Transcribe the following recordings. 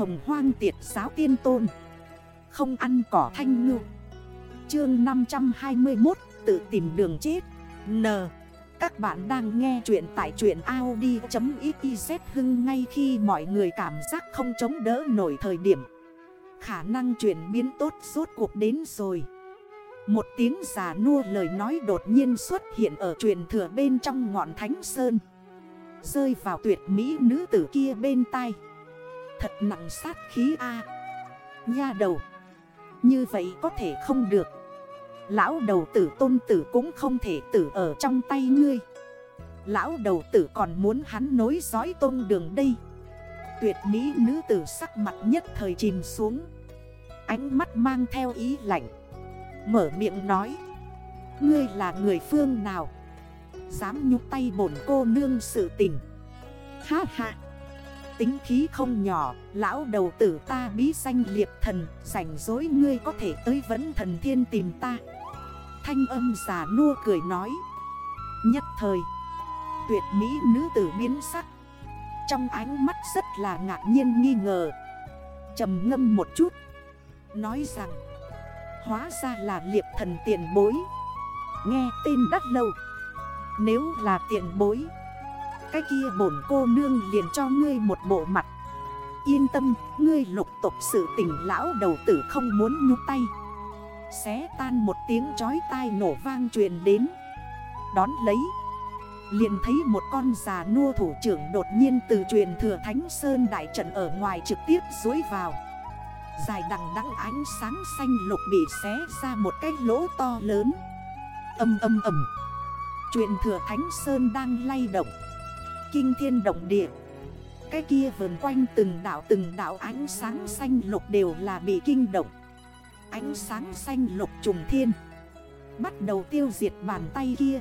hồng hoang tiệt giáo tiên tôn. Không ăn cỏ thanh ngư. Chương 521 tự tìm đường chết. N. Các bạn đang nghe chuyện tại chuyện Audi.xyz hưng ngay khi mọi người cảm giác không chống đỡ nổi thời điểm. Khả năng chuyển biến tốt suốt cuộc đến rồi. Một tiếng giả nua lời nói đột nhiên xuất hiện ở truyền thừa bên trong ngọn thánh sơn. Rơi vào tuyệt mỹ nữ tử kia bên tai. Thật nặng sát khí A. Nha đầu. Như vậy có thể không được. Lão đầu tử tôn tử cũng không thể tử ở trong tay ngươi. Lão đầu tử còn muốn hắn nối dõi tôn đường đây. Tuyệt mỹ nữ tử sắc mặt nhất thời chìm xuống. Ánh mắt mang theo ý lạnh. Mở miệng nói. Ngươi là người phương nào? Dám nhúc tay bổn cô nương sự tình. Ha ha. Tính khí không nhỏ, Lão đầu tử ta bí danh liệp thần, Rảnh dối ngươi có thể tới vấn thần thiên tìm ta. Thanh âm giả nua cười nói, Nhất thời, Tuyệt mỹ nữ tử biến sắc, Trong ánh mắt rất là ngạc nhiên nghi ngờ. Trầm ngâm một chút, Nói rằng, Hóa ra là liệp thần tiền bối. Nghe tên đắt lâu, Nếu là tiền bối cái kia bổn cô nương liền cho ngươi một bộ mặt. Yên tâm, ngươi lục tục sự tỉnh lão đầu tử không muốn nhúc tay. Xé tan một tiếng chói tai nổ vang truyền đến. Đón lấy liền thấy một con già nua thủ trưởng đột nhiên từ truyền thừa Thánh Sơn Đại trận ở ngoài trực tiếp dối vào. Dài đằng đắng ánh sáng xanh lục bị xé ra một cái lỗ to lớn. Âm âm ầm. Truyền thừa Thánh Sơn đang lay động. Kinh thiên động địa. Cái kia vườn quanh từng đảo từng đảo ánh sáng xanh lục đều là bị kinh động. Ánh sáng xanh lục trùng thiên. Bắt đầu tiêu diệt bàn tay kia.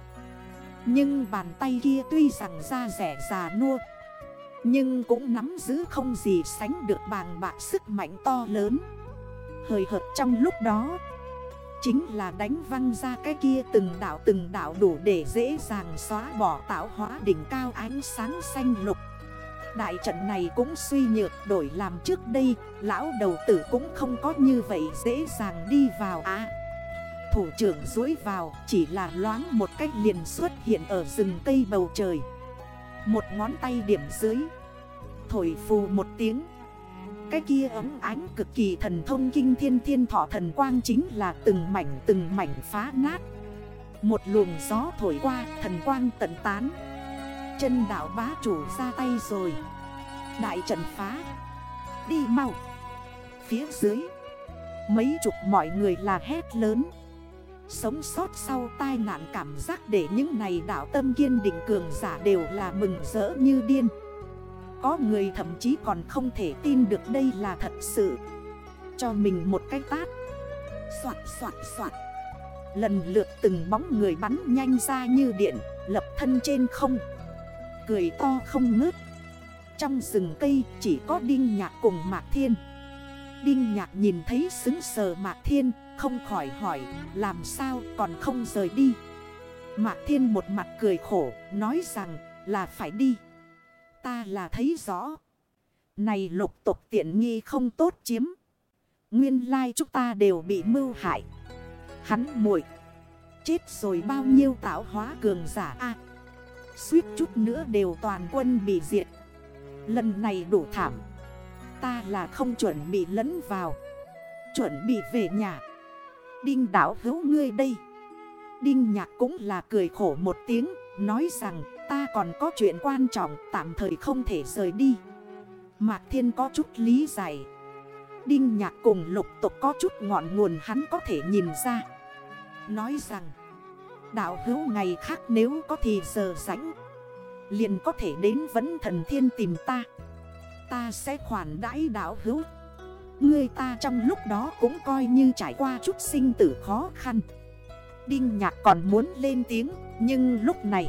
Nhưng bàn tay kia tuy rằng da rẻ già nua, Nhưng cũng nắm giữ không gì sánh được bàng bạc sức mạnh to lớn. Hời hợt trong lúc đó Chính là đánh văng ra cái kia từng đảo từng đảo đủ để dễ dàng xóa bỏ tạo hóa đỉnh cao ánh sáng xanh lục. Đại trận này cũng suy nhược đổi làm trước đây, Lão đầu tử cũng không có như vậy dễ dàng đi vào à Thủ trưởng dối vào, chỉ là loáng một cách liền xuất hiện ở rừng cây bầu trời. Một ngón tay điểm dưới, Thổi phù một tiếng. Cái kia ấm ánh cực kỳ thần thông kinh thiên thiên thọ thần quang chính là từng mảnh từng mảnh phá nát. Một luồng gió thổi qua, thần quang tận tán. Chân đảo bá chủ ra tay rồi. Đại trận phá. Đi mau. Phía dưới, Mấy chục mọi người là hét lớn. Sống sót sau tai nạn cảm giác để những này đảo tâm kiên định cường giả đều là mừng rỡ như điên. Có người thậm chí còn không thể tin được đây là thật sự. Cho mình một cái tát. Xoạt xoạt xoạt. Lần lượt từng bóng người bắn nhanh ra như điện, Lập thân trên không. Cười to không ngớt. Trong rừng cây chỉ có Đinh Nhạc cùng Mạc Thiên. Đinh Nhạc nhìn thấy xứng sờ Mạc Thiên, Không khỏi hỏi, làm sao còn không rời đi? Mạc Thiên một mặt cười khổ, Nói rằng, là phải đi. Ta là thấy rõ. Này lục tục tiện nghi không tốt chiếm. Nguyên lai chúng ta đều bị mưu hại. Hắn muội, Chết rồi bao nhiêu tạo hóa cường giả a. Suýt chút nữa đều toàn quân bị diệt. Lần này đủ thảm. Ta là không chuẩn bị lẫn vào. Chuẩn bị về nhà. Đinh đảo hữu ngươi đây. Đinh nhạc cũng là cười khổ một tiếng, Nói rằng ta còn có chuyện quan trọng Tạm thời không thể rời đi. Mạc Thiên có chút lý giải. Đinh nhạc cùng lục tục có chút ngọn nguồn hắn có thể nhìn ra. Nói rằng, Đạo hữu ngày khác nếu có thì giờ rảnh, Liền có thể đến vấn thần thiên tìm ta. Ta sẽ khoản đãi đạo hữu. Người ta trong lúc đó cũng coi như trải qua chút sinh tử khó khăn. Đinh nhạc còn muốn lên tiếng, Nhưng lúc này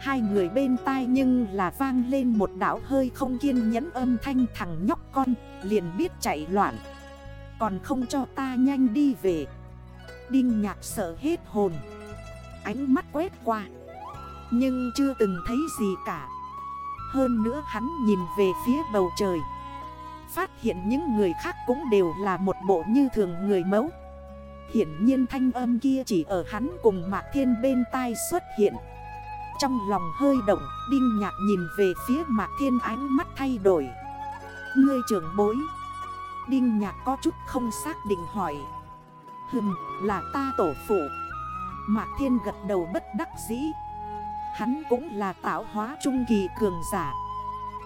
Hai người bên tai nhưng là vang lên một đảo hơi không kiên nhẫn âm thanh thằng nhóc con, Liền biết chạy loạn. Còn không cho ta nhanh đi về. Đinh nhạc sợ hết hồn. Ánh mắt quét qua. Nhưng chưa từng thấy gì cả. Hơn nữa hắn nhìn về phía bầu trời. Phát hiện những người khác cũng đều là một bộ như thường người mẫu. Hiển nhiên thanh âm kia chỉ ở hắn cùng Mạc Thiên bên tai xuất hiện. Trong lòng hơi động, Đinh nhạc nhìn về phía Mạc Thiên ánh mắt thay đổi. Ngươi trưởng bối. Đinh nhạc có chút không xác định hỏi. Hừm, là ta tổ phụ. Mạc Thiên gật đầu bất đắc dĩ. Hắn cũng là tạo hóa trung kỳ cường giả.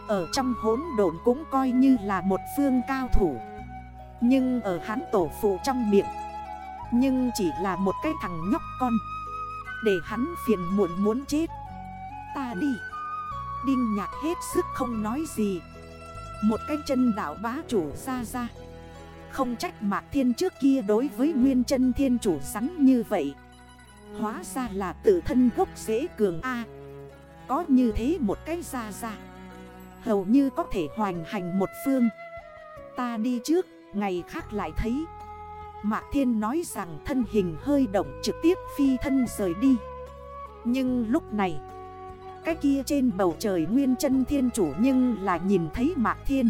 Ở trong hốn độn cũng coi như là một phương cao thủ. Nhưng ở hắn tổ phụ trong miệng, Nhưng chỉ là một cái thằng nhóc con. Để hắn phiền muộn muốn chết. Ta đi. Đinh nhạc hết sức không nói gì. Một cái chân đảo bá chủ ra ra. Không trách mạc thiên trước kia đối với nguyên chân thiên chủ sắn như vậy. Hóa ra là tự thân gốc dễ cường A. Có như thế một cái ra ra. Hầu như có thể hoành hành một phương. Ta đi trước, ngày khác lại thấy. Mạc Thiên nói rằng thân hình hơi động trực tiếp phi thân rời đi. Nhưng lúc này cái kia trên bầu trời nguyên chân thiên chủ nhưng là nhìn thấy Mạc Thiên.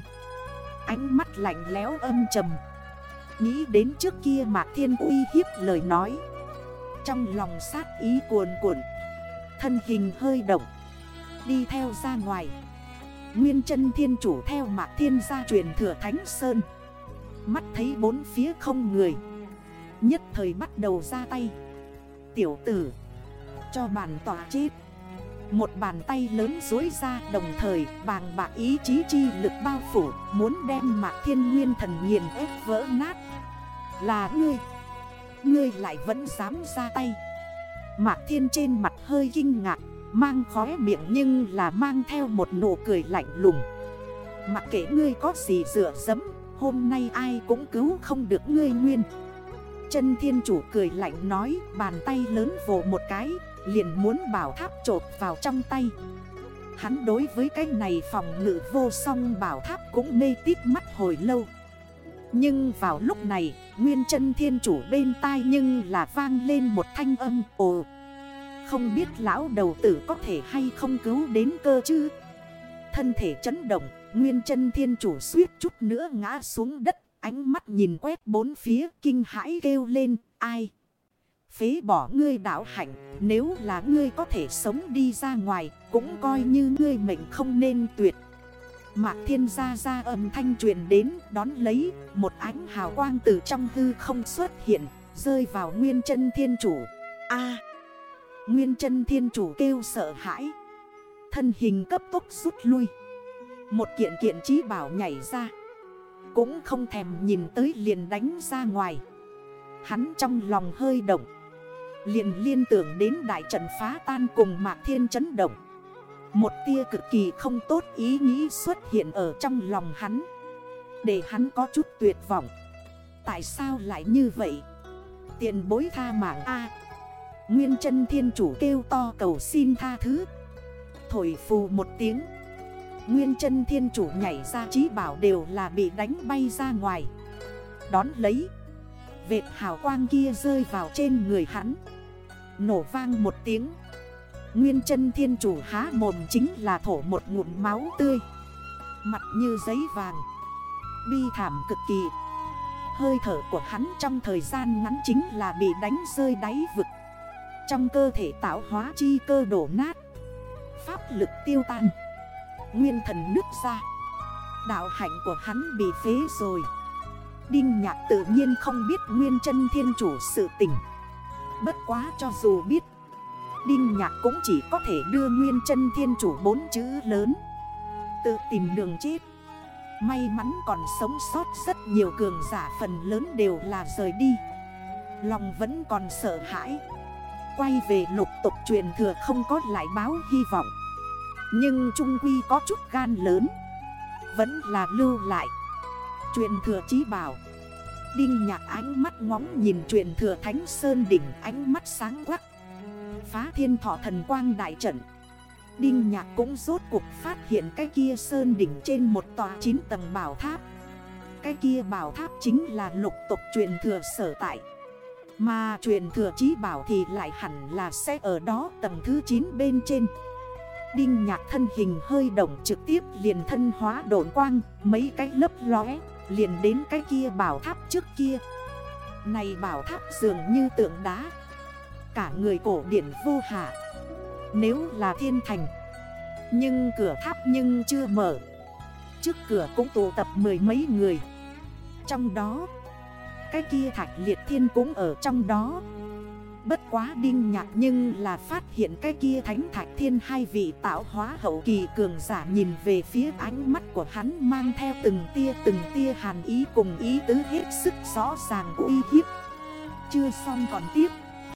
Ánh mắt lạnh lẽo âm trầm. Nghĩ đến trước kia Mạc Thiên uy hiếp lời nói. Trong lòng sát ý cuồn cuộn, Thân hình hơi động, Đi theo ra ngoài. Nguyên chân thiên chủ theo mạc thiên gia truyền thừa thánh sơn. Mắt thấy bốn phía không người, Nhất thời bắt đầu ra tay. Tiểu tử, Cho bàn tỏa chết. Một bàn tay lớn dối ra đồng thời bàng bạc ý chí chi lực bao phủ, Muốn đem mạc thiên nguyên thần nghiền ép vỡ nát. Là ngươi Ngươi lại vẫn dám ra tay. Mạc Thiên trên mặt hơi kinh ngạc, Mang khóe miệng nhưng là mang theo một nụ cười lạnh lùng. Mặc kệ ngươi có gì dựa dẫm, Hôm nay ai cũng cứu không được ngươi nguyên. Chân thiên chủ cười lạnh nói, Bàn tay lớn vồ một cái Liền muốn bảo tháp trột vào trong tay. Hắn đối với cái này phòng ngự vô song bảo tháp cũng mê tít mắt hồi lâu. Nhưng vào lúc này, Nguyên chân thiên chủ bên tai nhưng là vang lên một thanh âm, ồ, Không biết lão đầu tử có thể hay không cứu đến cơ chứ? Thân thể chấn động, Nguyên chân thiên chủ suýt chút nữa ngã xuống đất, Ánh mắt nhìn quét bốn phía, kinh hãi kêu lên, ai Phế bỏ ngươi đảo hạnh, Nếu là ngươi có thể sống đi ra ngoài, Cũng coi như ngươi mệnh không nên tuyệt. Mạc thiên gia gia âm thanh truyền đến, đón lấy, Một ánh hào quang từ trong hư không xuất hiện, Rơi vào nguyên chân thiên chủ. A! Nguyên chân thiên chủ kêu sợ hãi. Thân hình cấp tốc rút lui. Một kiện kiện trí bảo nhảy ra. Cũng không thèm nhìn tới liền đánh ra ngoài. Hắn trong lòng hơi động. Liền liên tưởng đến đại trận phá tan cùng mạc thiên chấn động. Một tia cực kỳ không tốt ý nghĩ xuất hiện ở trong lòng hắn. Để hắn có chút tuyệt vọng. Tại sao lại như vậy? Tiền bối tha mạng A. Nguyên chân thiên chủ kêu to cầu xin tha thứ. Thổi phù một tiếng. Nguyên chân thiên chủ nhảy ra trí bảo đều là bị đánh bay ra ngoài. Đón lấy. Vệt hào quang kia rơi vào trên người hắn. Nổ vang một tiếng. Nguyên chân thiên chủ há mồm chính là thổ một ngụm máu tươi. Mặt như giấy vàng. Bi thảm cực kỳ. Hơi thở của hắn trong thời gian ngắn chính là bị đánh rơi đáy vực. Trong cơ thể tạo hóa chi cơ đổ nát. Pháp lực tiêu tan. Nguyên thần nứt ra. Đạo hạnh của hắn bị phế rồi. Đinh nhạc tự nhiên không biết nguyên chân thiên chủ sự tình. Bất quá cho dù biết, Đinh nhạc cũng chỉ có thể đưa nguyên chân thiên chủ bốn chữ lớn. Tự tìm đường chết. May mắn còn sống sót rất nhiều cường giả phần lớn đều là rời đi. Lòng vẫn còn sợ hãi. Quay về lục tục truyền thừa không có lại báo hy vọng. Nhưng Trung Quy có chút gan lớn. Vẫn là lưu lại. Truyền thừa chí bảo. Đinh nhạc ánh mắt ngóng nhìn truyền thừa Thánh Sơn Đỉnh, ánh mắt sáng quắc. Phá thiên thọ thần quang đại trận. Đinh nhạc cũng rốt cuộc phát hiện cái kia sơn đỉnh trên một tòa 9 tầng bảo tháp. Cái kia bảo tháp chính là lục tục truyền thừa sở tại. Mà truyền thừa trí bảo thì lại hẳn là sẽ ở đó tầng thứ 9 bên trên. Đinh nhạc thân hình hơi động trực tiếp liền thân hóa độn quang, Mấy cái lấp lóe liền đến cái kia bảo tháp trước kia. Này bảo tháp dường như tượng đá. Cả người cổ điển vô hạ. Nếu là thiên thành. Nhưng cửa tháp nhưng chưa mở. Trước cửa cũng tụ tập mười mấy người. Trong đó, Cái kia thạch liệt thiên cũng ở trong đó. Bất quá đinh nhạc nhưng là phát hiện cái kia thánh thạch thiên hai vị tạo hóa hậu kỳ cường giả nhìn về phía ánh mắt của hắn mang theo từng tia từng tia hàn ý cùng ý tứ hết sức rõ ràng uy hiếp. Chưa xong còn tiếp.